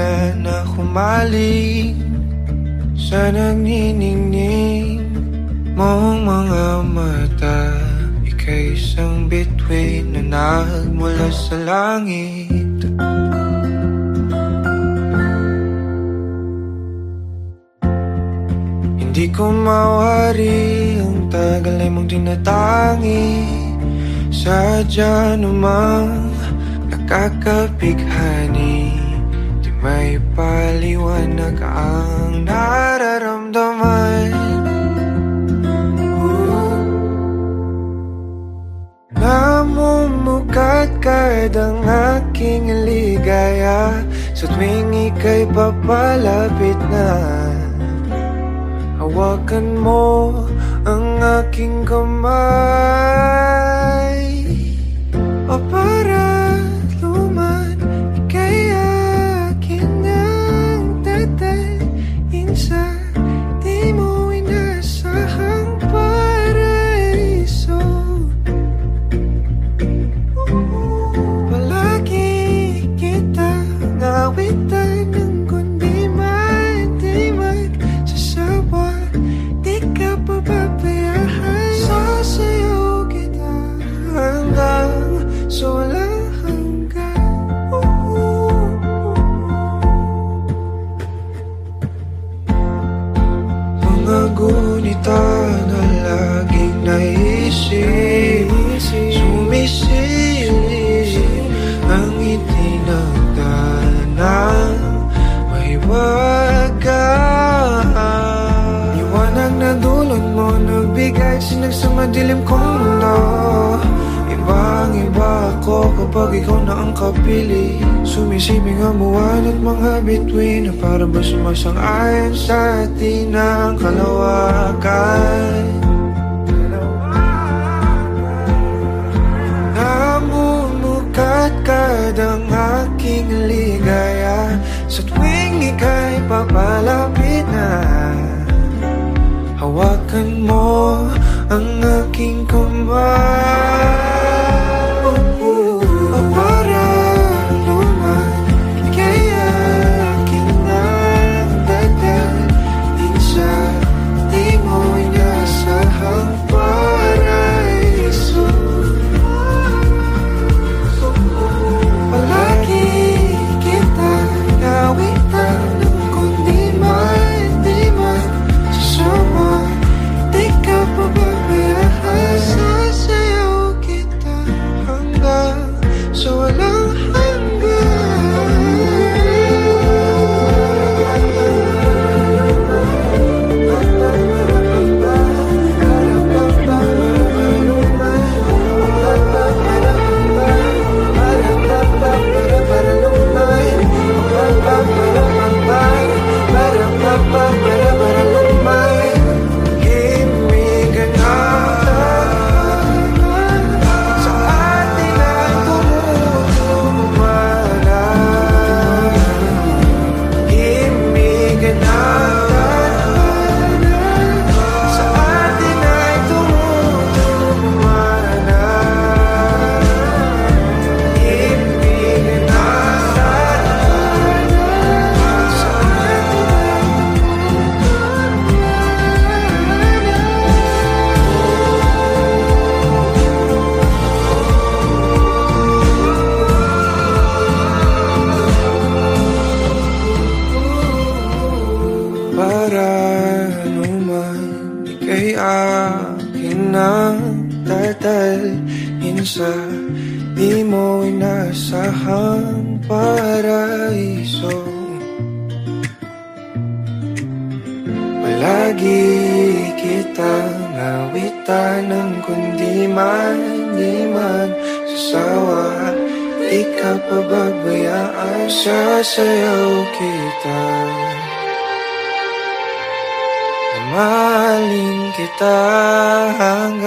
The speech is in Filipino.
na na humaling Sa nagniningning mong mga mata. Ika'y isang bituin na nagmula sa langit. Hindi ko mawari ang tagal ay mong tinatangi Sadya namang nakakapighani Di may paliwanag ang nararamdaman. Namumukat kahit ang aking ligaya Sa tuwing ika'y papalapit na. Hawakan mo ang aking kamay gunita na laging naisip. Sumisilip ang itinagdaan Mahiwagaan Liwanag na dulot mo Nagbigay sinag sa madilim kong mundo Ibang iba ako kapag ikaw na ang kapili. Sumisibing ang buwan at mga bituin Na para ba sumasang-ayon sa atin ang kalawakan? Namumukat kadang aking ligaya. Sa tuwing ika'y papalapit na Hawakan mo ang aking kamay tatalhin sa Di mo inasahang paraiso. Palagi kita nawitan ng kundi man Di man sasawa. Di ka pababayaan Sasayaw kita. Mahalin kita hanggang